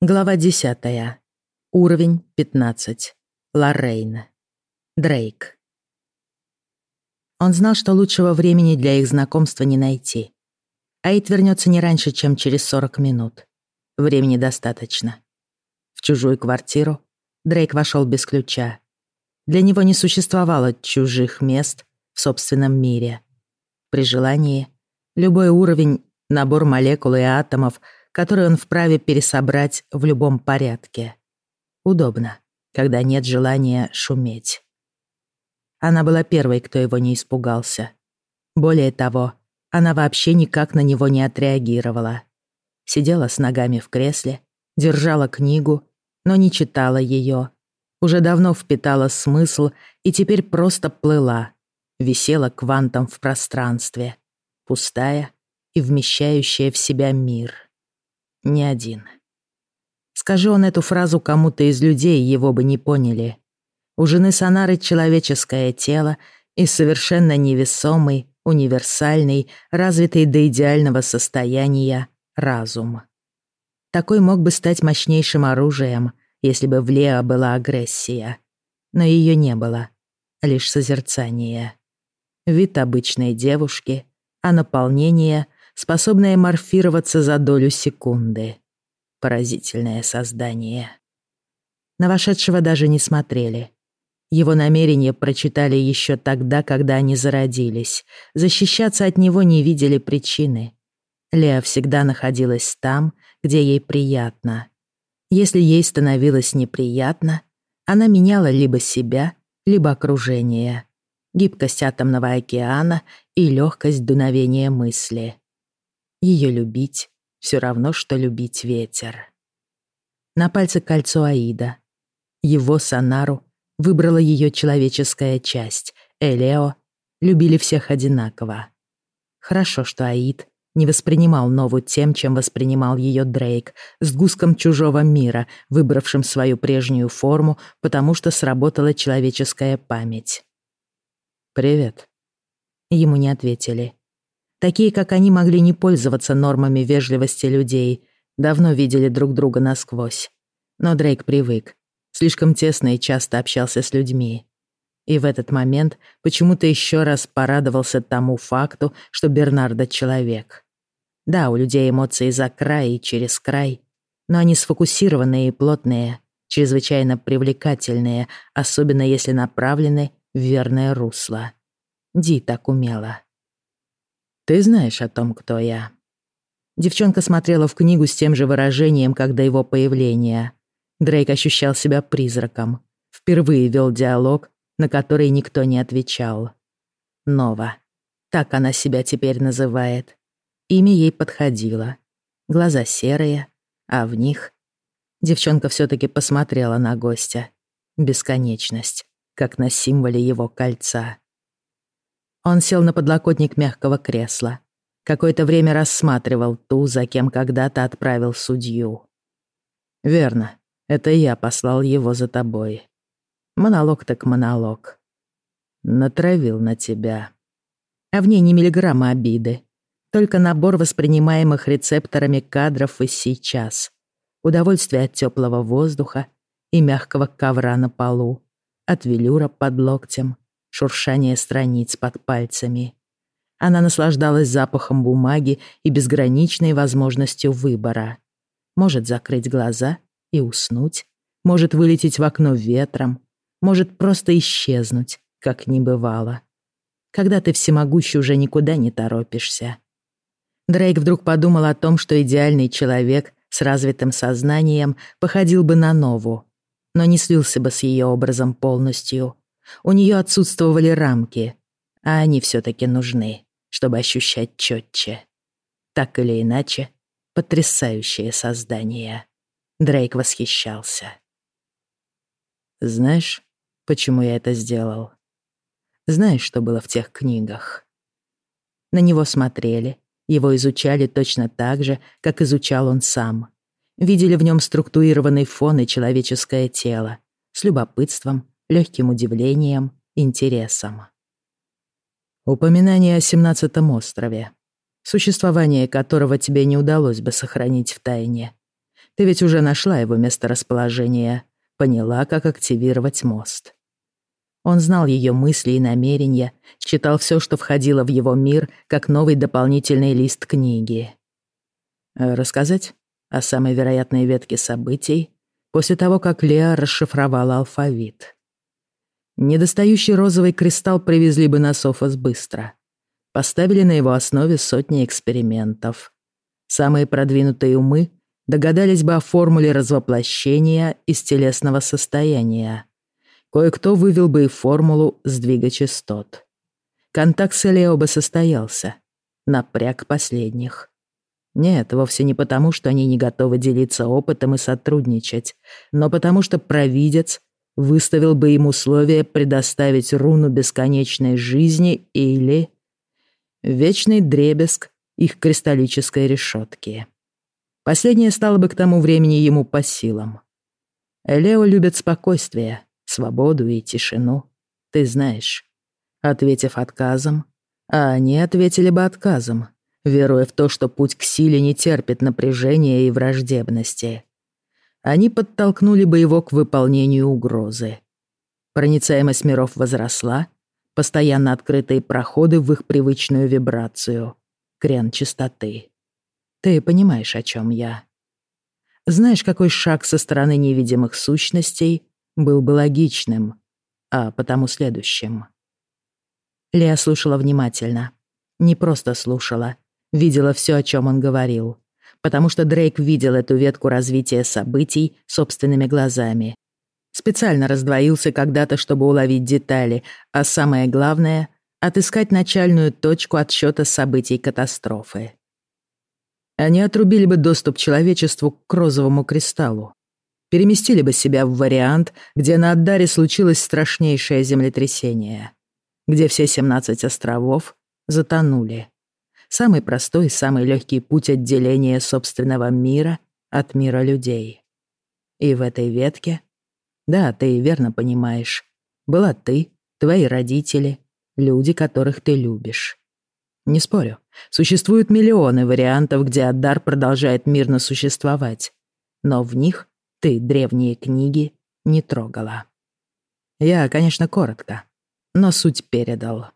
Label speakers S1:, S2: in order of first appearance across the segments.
S1: Глава 10. Уровень 15. Лоррейн. Дрейк. Он знал, что лучшего времени для их знакомства не найти. Аид вернется не раньше, чем через 40 минут. Времени достаточно. В чужую квартиру Дрейк вошел без ключа. Для него не существовало чужих мест в собственном мире. При желании любой уровень, набор молекул и атомов — который он вправе пересобрать в любом порядке. Удобно, когда нет желания шуметь. Она была первой, кто его не испугался. Более того, она вообще никак на него не отреагировала. Сидела с ногами в кресле, держала книгу, но не читала ее. Уже давно впитала смысл и теперь просто плыла, висела квантом в пространстве, пустая и вмещающая в себя мир не один. Скажи он эту фразу кому-то из людей, его бы не поняли. У жены Сонары человеческое тело и совершенно невесомый, универсальный, развитый до идеального состояния разум. Такой мог бы стать мощнейшим оружием, если бы в Лео была агрессия. Но ее не было, лишь созерцание. Вид обычной девушки, а наполнение — способное морфироваться за долю секунды. Поразительное создание. На вошедшего даже не смотрели. Его намерения прочитали еще тогда, когда они зародились. Защищаться от него не видели причины. Леа всегда находилась там, где ей приятно. Если ей становилось неприятно, она меняла либо себя, либо окружение. Гибкость атомного океана и легкость дуновения мысли. Ее любить все равно, что любить ветер. На пальце кольцо Аида. Его Санару выбрала ее человеческая часть. Элео любили всех одинаково. Хорошо, что Аид не воспринимал Нову тем, чем воспринимал ее Дрейк, с гуском чужого мира, выбравшим свою прежнюю форму, потому что сработала человеческая память. «Привет». Ему не ответили. Такие, как они, могли не пользоваться нормами вежливости людей, давно видели друг друга насквозь. Но Дрейк привык. Слишком тесно и часто общался с людьми. И в этот момент почему-то еще раз порадовался тому факту, что Бернардо — человек. Да, у людей эмоции за край и через край, но они сфокусированные и плотные, чрезвычайно привлекательные, особенно если направлены в верное русло. Ди так умела. Ты знаешь о том, кто я». Девчонка смотрела в книгу с тем же выражением, как до его появления. Дрейк ощущал себя призраком. Впервые вел диалог, на который никто не отвечал. Нова. Так она себя теперь называет. Имя ей подходило. Глаза серые, а в них... Девчонка все-таки посмотрела на гостя. Бесконечность, как на символе его кольца. Он сел на подлокотник мягкого кресла. Какое-то время рассматривал ту, за кем когда-то отправил судью. «Верно, это я послал его за тобой. Монолог так монолог. Натравил на тебя. А в ней не миллиграмма обиды. Только набор воспринимаемых рецепторами кадров и сейчас. Удовольствие от теплого воздуха и мягкого ковра на полу, от велюра под локтем, шуршание страниц под пальцами. Она наслаждалась запахом бумаги и безграничной возможностью выбора. Может закрыть глаза и уснуть, может вылететь в окно ветром, может просто исчезнуть, как не бывало. Когда ты всемогущий, уже никуда не торопишься. Дрейк вдруг подумал о том, что идеальный человек с развитым сознанием походил бы на Нову, но не слился бы с ее образом полностью. У нее отсутствовали рамки, а они все-таки нужны, чтобы ощущать четче. Так или иначе, потрясающее создание. Дрейк восхищался. Знаешь, почему я это сделал? Знаешь, что было в тех книгах? На него смотрели, его изучали точно так же, как изучал он сам. Видели в нем структурированный фон и человеческое тело, с любопытством, легким удивлением, интересом. Упоминание о семнадцатом острове, существование которого тебе не удалось бы сохранить в тайне. Ты ведь уже нашла его месторасположение, поняла, как активировать мост. Он знал ее мысли и намерения, читал все, что входило в его мир, как новый дополнительный лист книги. Э, рассказать о самой вероятной ветке событий после того, как Леа расшифровала алфавит. Недостающий розовый кристалл привезли бы на Софос быстро. Поставили на его основе сотни экспериментов. Самые продвинутые умы догадались бы о формуле развоплощения из телесного состояния. Кое-кто вывел бы и формулу сдвига частот. Контакт с Элео бы состоялся. Напряг последних. Нет, вовсе не потому, что они не готовы делиться опытом и сотрудничать, но потому что провидец выставил бы им условие предоставить руну бесконечной жизни или вечный дребезг их кристаллической решетки. Последнее стало бы к тому времени ему по силам. Элео любит спокойствие, свободу и тишину. Ты знаешь. Ответив отказом, а они ответили бы отказом, веруя в то, что путь к силе не терпит напряжения и враждебности. Они подтолкнули бы его к выполнению угрозы. Проницаемость миров возросла, постоянно открытые проходы в их привычную вибрацию, крен частоты. Ты понимаешь, о чем я. Знаешь, какой шаг со стороны невидимых сущностей был бы логичным, а потому следующим. Леа слушала внимательно. Не просто слушала, видела все, о чем он говорил. Потому что Дрейк видел эту ветку развития событий собственными глазами. Специально раздвоился когда-то, чтобы уловить детали, а самое главное — отыскать начальную точку отсчета событий катастрофы. Они отрубили бы доступ человечеству к розовому кристаллу. Переместили бы себя в вариант, где на Аддаре случилось страшнейшее землетрясение, где все 17 островов затонули. Самый простой и самый легкий путь отделения собственного мира от мира людей. И в этой ветке, да, ты верно понимаешь, была ты, твои родители, люди, которых ты любишь. Не спорю, существуют миллионы вариантов, где Аддар продолжает мирно существовать, но в них ты древние книги не трогала. Я, конечно, коротко, но суть передал.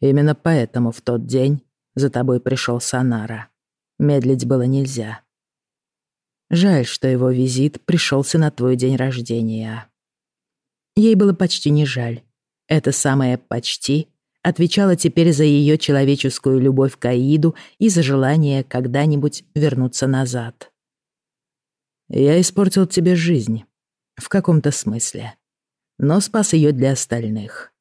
S1: Именно поэтому в тот день за тобой пришел Санара. Медлить было нельзя. Жаль, что его визит пришелся на твой день рождения. Ей было почти не жаль. Это самое «почти» отвечала теперь за ее человеческую любовь к Аиду и за желание когда-нибудь вернуться назад. «Я испортил тебе жизнь. В каком-то смысле. Но спас ее для остальных».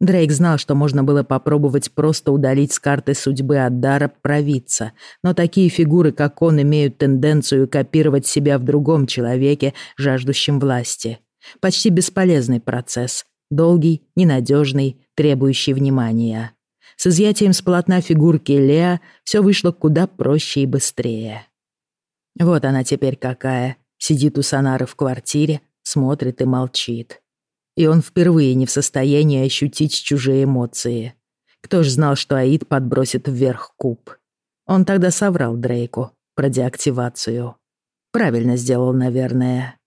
S1: Дрейк знал, что можно было попробовать просто удалить с карты судьбы Аддара провидца, но такие фигуры, как он, имеют тенденцию копировать себя в другом человеке, жаждущем власти. Почти бесполезный процесс, долгий, ненадежный, требующий внимания. С изъятием с полотна фигурки Леа все вышло куда проще и быстрее. Вот она теперь какая, сидит у Санары в квартире, смотрит и молчит. И он впервые не в состоянии ощутить чужие эмоции. Кто ж знал, что Аид подбросит вверх куб? Он тогда соврал Дрейку про деактивацию. Правильно сделал, наверное.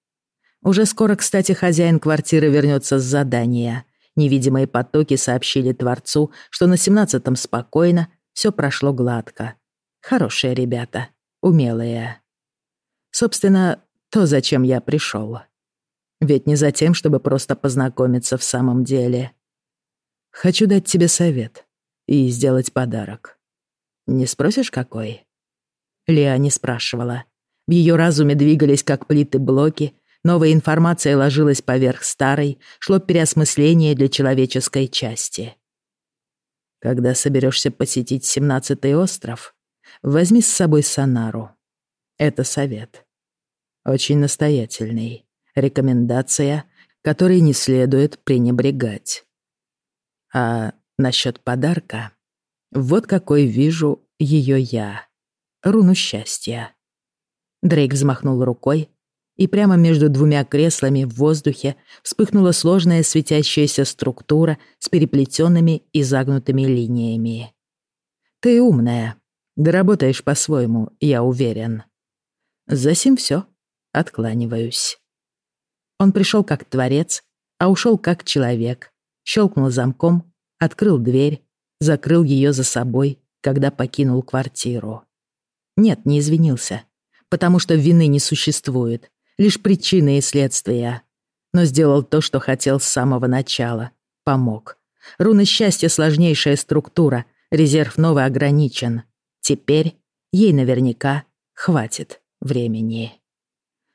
S1: Уже скоро, кстати, хозяин квартиры вернется с задания. Невидимые потоки сообщили Творцу, что на семнадцатом спокойно, все прошло гладко. Хорошие ребята, умелые. Собственно, то, зачем я пришел. Ведь не за тем, чтобы просто познакомиться в самом деле. Хочу дать тебе совет и сделать подарок. Не спросишь, какой? Леа не спрашивала. В ее разуме двигались как плиты блоки, Новая информация ложилась поверх старой, шло переосмысление для человеческой части. Когда соберешься посетить семнадцатый остров, возьми с собой Сонару. Это совет. Очень настоятельный. Рекомендация, которой не следует пренебрегать. А насчет подарка, вот какой вижу ее я. Руну счастья. Дрейк взмахнул рукой, и прямо между двумя креслами в воздухе вспыхнула сложная светящаяся структура с переплетенными и загнутыми линиями. «Ты умная. Доработаешь по-своему, я уверен. Засим все. Откланиваюсь. Он пришел как творец, а ушел как человек. Щелкнул замком, открыл дверь, закрыл ее за собой, когда покинул квартиру. Нет, не извинился, потому что вины не существует, лишь причины и следствия. Но сделал то, что хотел с самого начала. Помог. Руна счастья — сложнейшая структура, резерв новый ограничен. Теперь ей наверняка хватит времени.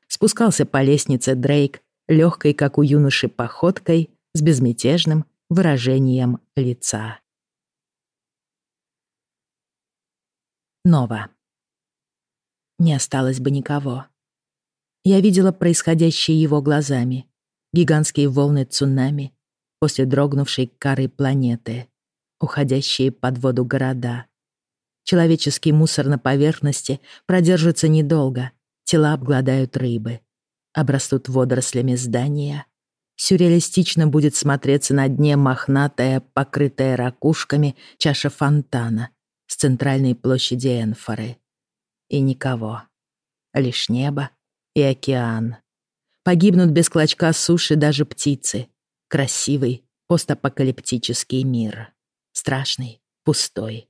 S1: Спускался по лестнице Дрейк, легкой, как у юноши, походкой, с безмятежным выражением лица. Нова. Не осталось бы никого. Я видела происходящее его глазами. Гигантские волны цунами после дрогнувшей кары планеты, уходящие под воду города. Человеческий мусор на поверхности продержится недолго, тела обгладают рыбы, обрастут водорослями здания. Сюрреалистично будет смотреться на дне мохнатая, покрытая ракушками чаша фонтана с центральной площади Энфоры. И никого. Лишь небо и океан. Погибнут без клочка суши даже птицы. Красивый, постапокалиптический мир. Страшный, пустой.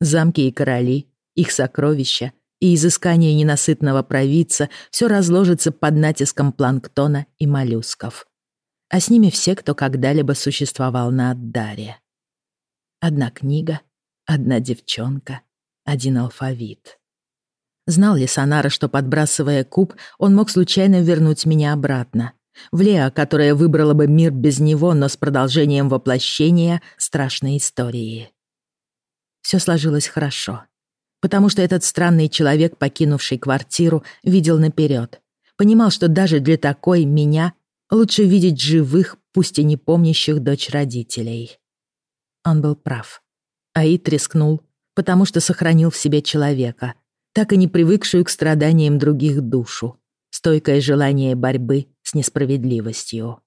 S1: Замки и короли, их сокровища и изыскание ненасытного провидца все разложится под натиском планктона и моллюсков. А с ними все, кто когда-либо существовал на Аддаре. Одна книга, одна девчонка, один алфавит. Знал ли Санара, что, подбрасывая куб, он мог случайно вернуть меня обратно? В Лео, которая выбрала бы мир без него, но с продолжением воплощения страшной истории. Все сложилось хорошо потому что этот странный человек, покинувший квартиру, видел наперед. Понимал, что даже для такой меня лучше видеть живых, пусть и не помнящих дочь родителей. Он был прав. Аид рискнул, потому что сохранил в себе человека, так и не привыкшую к страданиям других душу, стойкое желание борьбы с несправедливостью.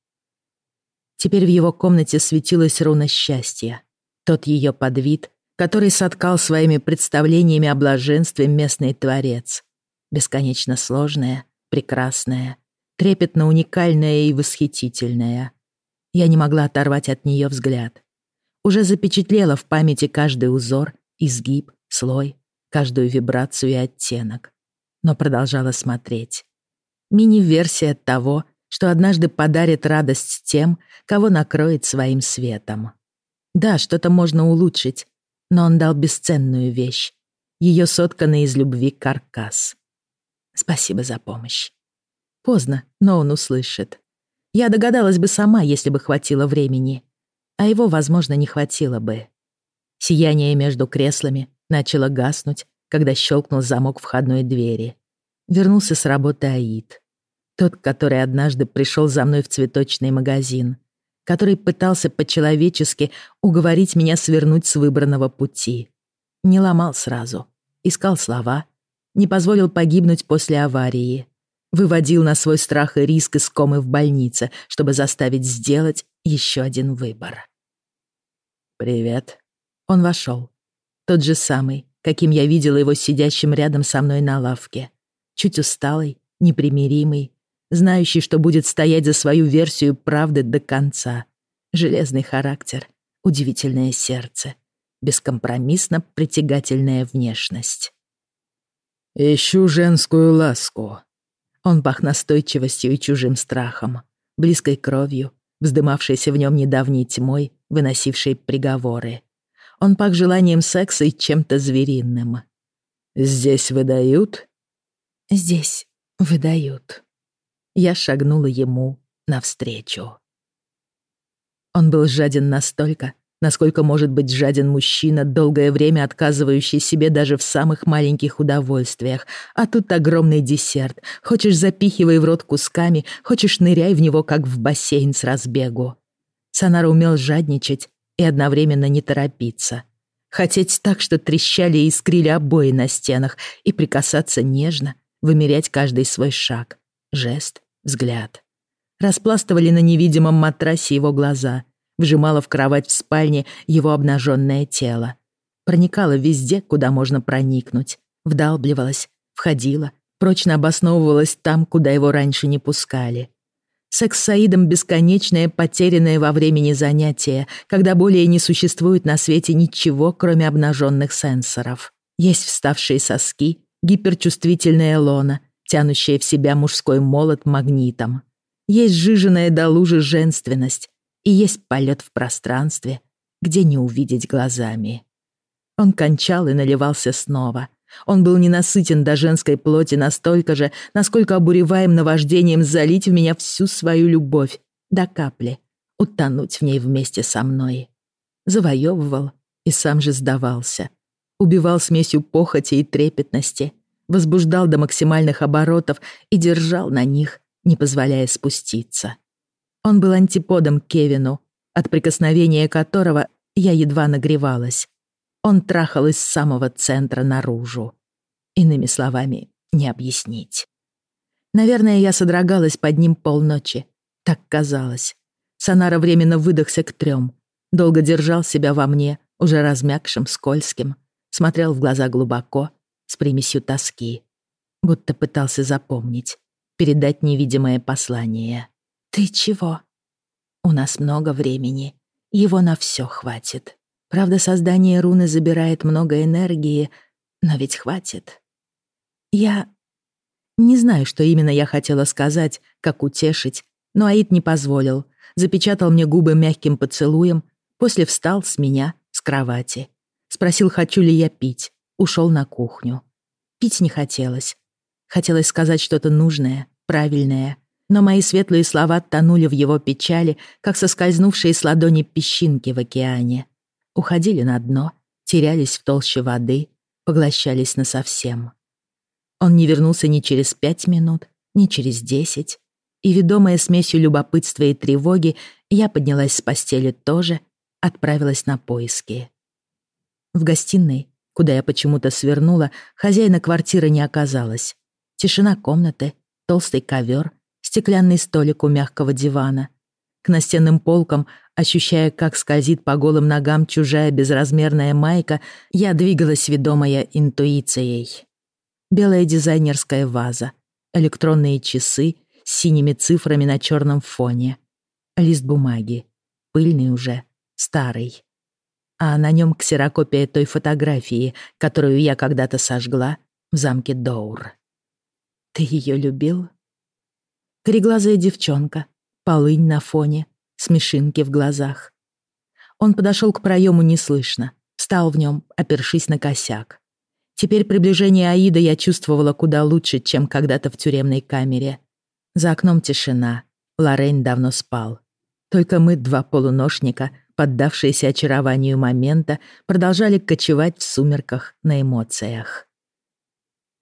S1: Теперь в его комнате светилась руна счастья. Тот ее подвид, который соткал своими представлениями о блаженстве местный творец. Бесконечно сложная, прекрасная, трепетно уникальная и восхитительная. Я не могла оторвать от нее взгляд. Уже запечатлела в памяти каждый узор, изгиб, слой, каждую вибрацию и оттенок. Но продолжала смотреть. Мини-версия того, что однажды подарит радость тем, кого накроет своим светом. Да, что-то можно улучшить, но он дал бесценную вещь, ее сотканный из любви каркас. Спасибо за помощь. Поздно, но он услышит. Я догадалась бы сама, если бы хватило времени, а его, возможно, не хватило бы. Сияние между креслами начало гаснуть, когда щелкнул замок входной двери. Вернулся с работы Аид. Тот, который однажды пришел за мной в цветочный магазин который пытался по-человечески уговорить меня свернуть с выбранного пути. Не ломал сразу, искал слова, не позволил погибнуть после аварии, выводил на свой страх и риск из комы в больнице, чтобы заставить сделать еще один выбор. «Привет». Он вошел. Тот же самый, каким я видела его сидящим рядом со мной на лавке. Чуть усталый, непримиримый, знающий, что будет стоять за свою версию правды до конца. Железный характер, удивительное сердце, бескомпромиссно притягательная внешность. «Ищу женскую ласку». Он пах настойчивостью и чужим страхом, близкой кровью, вздымавшейся в нем недавней тьмой, выносившей приговоры. Он пах желанием секса и чем-то звериным. «Здесь выдают?» «Здесь выдают». Я шагнула ему навстречу. Он был жаден настолько, насколько может быть жаден мужчина, долгое время отказывающий себе даже в самых маленьких удовольствиях. А тут огромный десерт. Хочешь, запихивай в рот кусками, хочешь, ныряй в него, как в бассейн с разбегу. Санара умел жадничать и одновременно не торопиться. Хотеть так, что трещали и искрили обои на стенах, и прикасаться нежно, вымерять каждый свой шаг, жест, взгляд. Распластывали на невидимом матрасе его глаза, вжимала в кровать в спальне его обнаженное тело. Проникала везде, куда можно проникнуть, вдалбливалась, входила, прочно обосновывалось там, куда его раньше не пускали. Секс с Саидом — бесконечное, потерянное во времени занятие, когда более не существует на свете ничего, кроме обнаженных сенсоров. Есть вставшие соски, гиперчувствительная лона, тянущая в себя мужской молот магнитом. Есть жиженная до лужи женственность, и есть полет в пространстве, где не увидеть глазами. Он кончал и наливался снова. Он был ненасытен до женской плоти настолько же, насколько обуреваем наваждением залить в меня всю свою любовь, до капли, утонуть в ней вместе со мной. Завоевывал и сам же сдавался. Убивал смесью похоти и трепетности, возбуждал до максимальных оборотов и держал на них, не позволяя спуститься. Он был антиподом Кевину, от прикосновения которого я едва нагревалась. Он трахал из самого центра наружу. Иными словами, не объяснить. Наверное, я содрогалась под ним полночи. Так казалось. Сонара временно выдохся к трём. Долго держал себя во мне, уже размякшим, скользким. Смотрел в глаза глубоко, с примесью тоски. Будто пытался запомнить, передать невидимое послание. «Ты чего?» «У нас много времени. Его на всё хватит. Правда, создание руны забирает много энергии, но ведь хватит». Я не знаю, что именно я хотела сказать, как утешить, но Аид не позволил. Запечатал мне губы мягким поцелуем, после встал с меня, с кровати. Спросил, хочу ли я пить. Ушел на кухню. Пить не хотелось. Хотелось сказать что-то нужное, правильное, но мои светлые слова тонули в его печали, как соскользнувшие с ладони песчинки в океане. Уходили на дно, терялись в толще воды, поглощались насовсем. Он не вернулся ни через пять минут, ни через десять, и, ведомая смесью любопытства и тревоги, я поднялась с постели тоже, отправилась на поиски. В гостиной, куда я почему-то свернула, хозяина квартиры не оказалось. Тишина комнаты, толстый ковер, стеклянный столик у мягкого дивана. К настенным полкам, ощущая, как скользит по голым ногам чужая безразмерная майка, я двигалась, ведомая интуицией. Белая дизайнерская ваза, электронные часы с синими цифрами на черном фоне, лист бумаги, пыльный уже, старый. А на нем ксерокопия той фотографии, которую я когда-то сожгла в замке Доур. Ты ее любил? Кореглазая девчонка, полынь на фоне, смешинки в глазах. Он подошел к проему неслышно, встал в нем, опершись на косяк. Теперь приближение Аида я чувствовала куда лучше, чем когда-то в тюремной камере. За окном тишина. Лорейн давно спал. Только мы, два полуношника, поддавшиеся очарованию момента, продолжали кочевать в сумерках на эмоциях.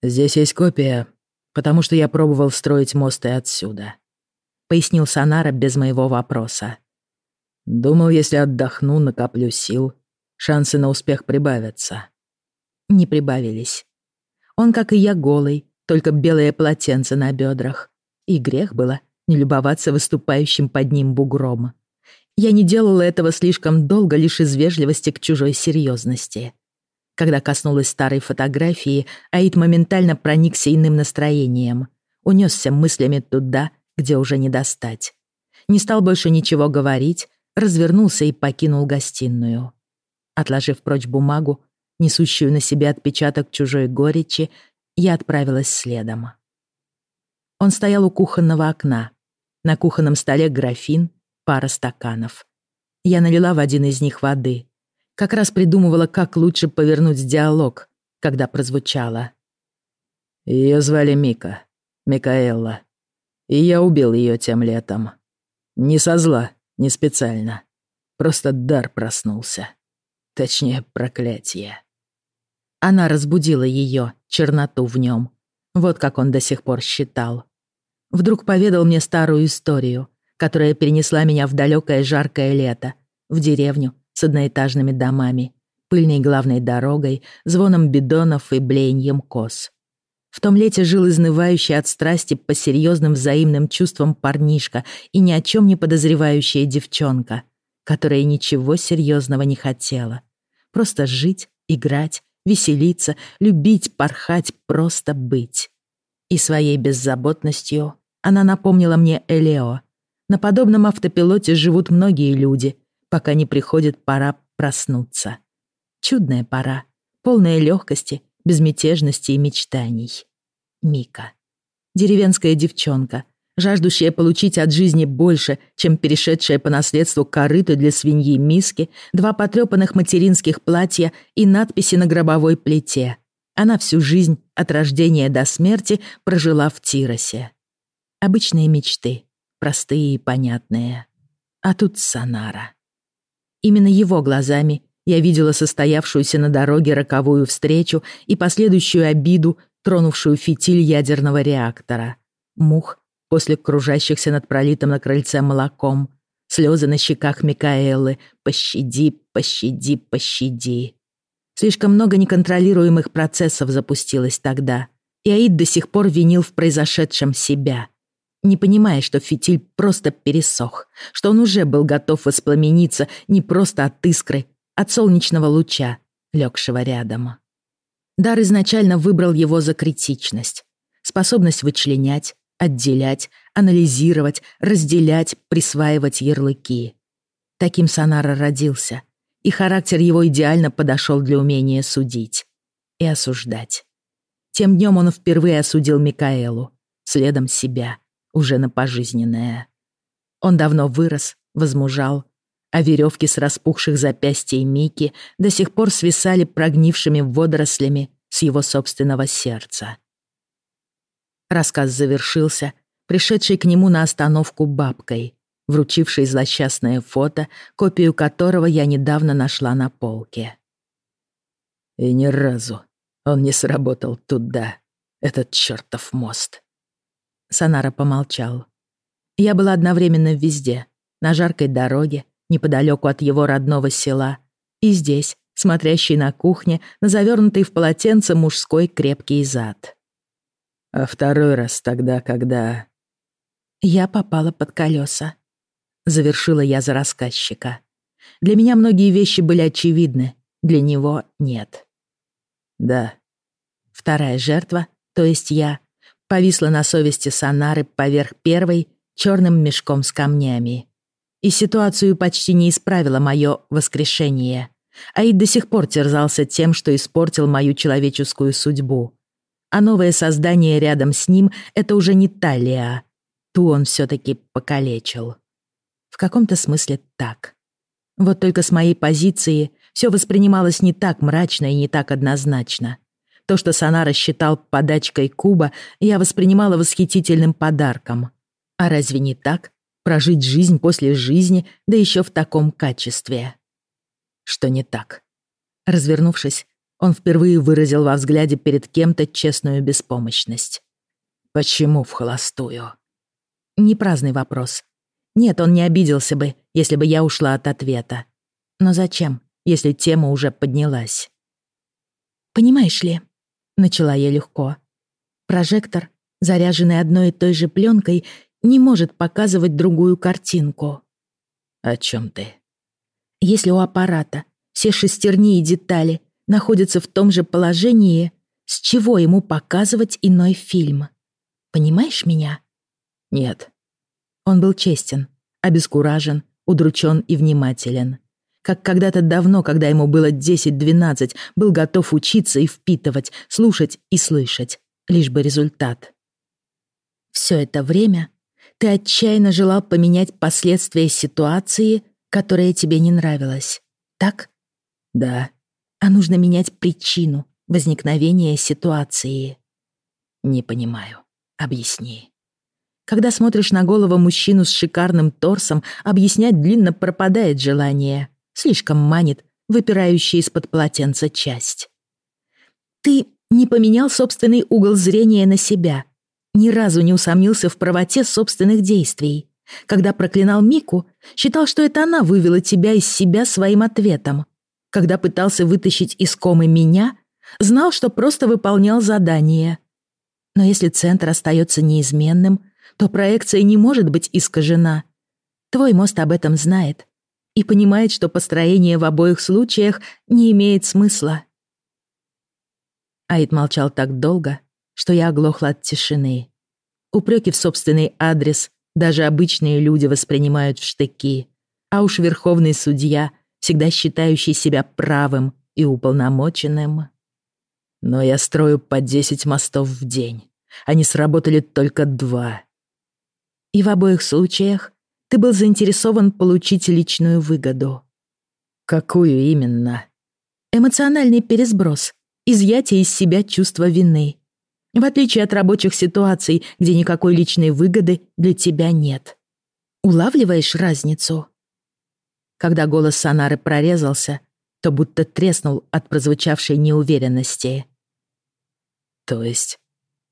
S1: «Здесь есть копия, потому что я пробовал строить мосты отсюда», — пояснил Санара без моего вопроса. «Думал, если отдохну, накоплю сил, шансы на успех прибавятся не прибавились. Он, как и я, голый, только белое полотенце на бедрах. И грех было не любоваться выступающим под ним бугром. Я не делала этого слишком долго лишь из вежливости к чужой серьезности. Когда коснулась старой фотографии, Аид моментально проникся иным настроением. Унесся мыслями туда, где уже не достать. Не стал больше ничего говорить, развернулся и покинул гостиную. Отложив прочь бумагу, несущую на себе отпечаток чужой горечи, я отправилась следом. Он стоял у кухонного окна. На кухонном столе графин, пара стаканов. Я налила в один из них воды. Как раз придумывала, как лучше повернуть диалог, когда прозвучало. Ее звали Мика, Микаэлла. И я убил ее тем летом. Не со зла, не специально. Просто дар проснулся. Точнее, проклятие. Она разбудила ее, черноту в нем. Вот как он до сих пор считал. Вдруг поведал мне старую историю, которая перенесла меня в далекое жаркое лето, в деревню с одноэтажными домами, пыльной главной дорогой, звоном бидонов и блеяньем коз. В том лете жил изнывающий от страсти по серьезным взаимным чувствам парнишка и ни о чем не подозревающая девчонка, которая ничего серьезного не хотела. Просто жить, играть веселиться, любить, порхать, просто быть. И своей беззаботностью она напомнила мне Элео. На подобном автопилоте живут многие люди, пока не приходит пора проснуться. Чудная пора, полная легкости, безмятежности и мечтаний. Мика. Деревенская девчонка, жаждущая получить от жизни больше, чем перешедшая по наследству корыто для свиньи миски, два потрепанных материнских платья и надписи на гробовой плите. Она всю жизнь, от рождения до смерти, прожила в Тиросе. Обычные мечты, простые и понятные. А тут Санара. Именно его глазами я видела состоявшуюся на дороге роковую встречу и последующую обиду, тронувшую фитиль ядерного реактора. Мух после кружащихся над пролитым на крыльце молоком. Слезы на щеках Микаэлы. «Пощади, пощади, пощади». Слишком много неконтролируемых процессов запустилось тогда, и Аид до сих пор винил в произошедшем себя не понимая, что фитиль просто пересох, что он уже был готов воспламениться не просто от искры, от солнечного луча, легшего рядом. Дар изначально выбрал его за критичность, способность вычленять, отделять, анализировать, разделять, присваивать ярлыки. Таким Сонара родился, и характер его идеально подошел для умения судить и осуждать. Тем днем он впервые осудил Микаэлу, следом себя — уже на пожизненное. Он давно вырос, возмужал, а веревки с распухших запястьей Мики до сих пор свисали прогнившими водорослями с его собственного сердца. Рассказ завершился, пришедший к нему на остановку бабкой, вручившей злосчастное фото, копию которого я недавно нашла на полке. И ни разу он не сработал туда, этот чертов мост. Санара помолчал. Я была одновременно везде. На жаркой дороге, неподалеку от его родного села. И здесь, смотрящий на кухне, на завернутый в полотенце мужской крепкий зад. А второй раз тогда, когда... Я попала под колеса. Завершила я за рассказчика. Для меня многие вещи были очевидны, для него нет. Да. Вторая жертва, то есть я, повисла на совести Санары поверх первой черным мешком с камнями. И ситуацию почти не исправило мое воскрешение. Аид до сих пор терзался тем, что испортил мою человеческую судьбу. А новое создание рядом с ним — это уже не Талия. Ту он все-таки покалечил. В каком-то смысле так. Вот только с моей позиции все воспринималось не так мрачно и не так однозначно. То, что Санара считал подачкой куба, я воспринимала восхитительным подарком. А разве не так? Прожить жизнь после жизни, да еще в таком качестве. Что не так? Развернувшись, он впервые выразил во взгляде перед кем-то честную беспомощность. «Почему в холостую?» Не праздный вопрос. Нет, он не обиделся бы, если бы я ушла от ответа. Но зачем, если тема уже поднялась? «Понимаешь ли, Начала я легко. Прожектор, заряженный одной и той же пленкой, не может показывать другую картинку. О чем ты? Если у аппарата все шестерни и детали находятся в том же положении, с чего ему показывать иной фильм? Понимаешь меня? Нет. Он был честен, обескуражен, удручен и внимателен как когда-то давно, когда ему было 10-12, был готов учиться и впитывать, слушать и слышать, лишь бы результат. Все это время ты отчаянно желал поменять последствия ситуации, которая тебе не нравилась, так? Да. А нужно менять причину возникновения ситуации. Не понимаю. Объясни. Когда смотришь на голову мужчину с шикарным торсом, объяснять длинно пропадает желание. Слишком манит выпирающая из-под полотенца часть. Ты не поменял собственный угол зрения на себя. Ни разу не усомнился в правоте собственных действий. Когда проклинал Мику, считал, что это она вывела тебя из себя своим ответом. Когда пытался вытащить из комы меня, знал, что просто выполнял задание. Но если центр остается неизменным, то проекция не может быть искажена. Твой мост об этом знает и понимает, что построение в обоих случаях не имеет смысла. Аид молчал так долго, что я оглохла от тишины. Упреки в собственный адрес даже обычные люди воспринимают в штыки, а уж верховный судья, всегда считающий себя правым и уполномоченным. Но я строю по десять мостов в день. Они сработали только два. И в обоих случаях ты был заинтересован получить личную выгоду. Какую именно? Эмоциональный пересброс, изъятие из себя чувства вины. В отличие от рабочих ситуаций, где никакой личной выгоды для тебя нет. Улавливаешь разницу? Когда голос Санары прорезался, то будто треснул от прозвучавшей неуверенности. То есть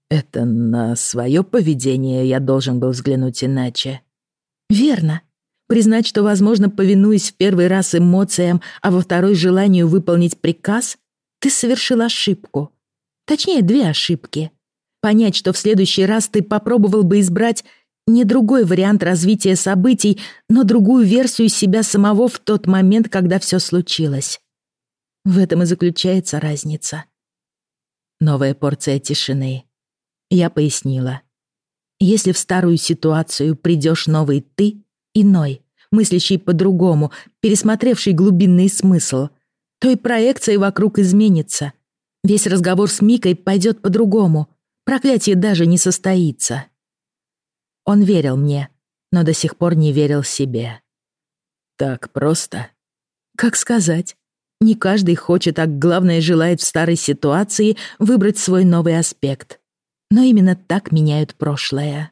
S1: это на свое поведение я должен был взглянуть иначе? Верно. Признать, что, возможно, повинуясь в первый раз эмоциям, а во второй желанию выполнить приказ, ты совершил ошибку. Точнее, две ошибки. Понять, что в следующий раз ты попробовал бы избрать не другой вариант развития событий, но другую версию себя самого в тот момент, когда все случилось. В этом и заключается разница. Новая порция тишины. Я пояснила. Если в старую ситуацию придешь новый ты, иной, мыслящий по-другому, пересмотревший глубинный смысл, то и проекция вокруг изменится. Весь разговор с Микой пойдет по-другому. Проклятие даже не состоится. Он верил мне, но до сих пор не верил себе. Так просто? Как сказать? Не каждый хочет, а главное желает в старой ситуации выбрать свой новый аспект. Но именно так меняют прошлое.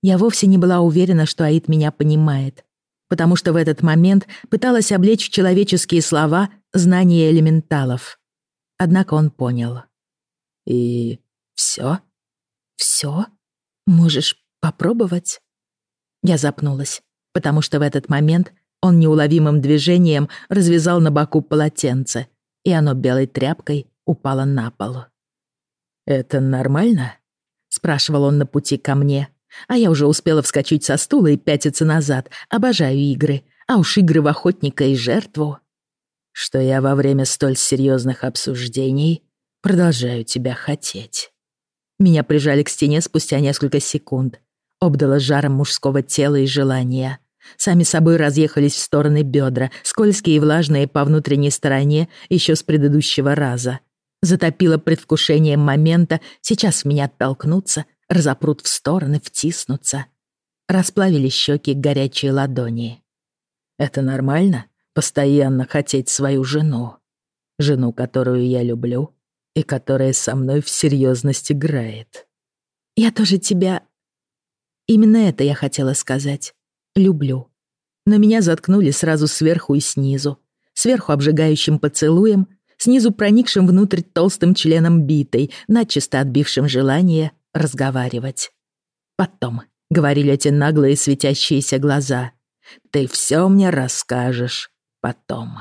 S1: Я вовсе не была уверена, что Аид меня понимает, потому что в этот момент пыталась облечь в человеческие слова знания элементалов. Однако он понял. «И все? Все? Можешь попробовать?» Я запнулась, потому что в этот момент он неуловимым движением развязал на боку полотенце, и оно белой тряпкой упало на пол. «Это нормально?» — спрашивал он на пути ко мне, а я уже успела вскочить со стула и пятиться назад. Обожаю игры, а уж игры в охотника и жертву. Что я во время столь серьезных обсуждений продолжаю тебя хотеть. Меня прижали к стене спустя несколько секунд. Обдало жаром мужского тела и желания. Сами собой разъехались в стороны бедра, скользкие и влажные по внутренней стороне еще с предыдущего раза. Затопило предвкушением момента, сейчас в меня оттолкнуться, разопрут в стороны, втиснутся. Расплавили щеки горячие ладони. Это нормально? Постоянно хотеть свою жену. Жену, которую я люблю и которая со мной всерьезность играет. Я тоже тебя... Именно это я хотела сказать. Люблю. Но меня заткнули сразу сверху и снизу. Сверху обжигающим поцелуем, снизу проникшим внутрь толстым членом битой, начисто отбившим желание разговаривать. Потом, — говорили эти наглые светящиеся глаза, — ты все мне расскажешь потом.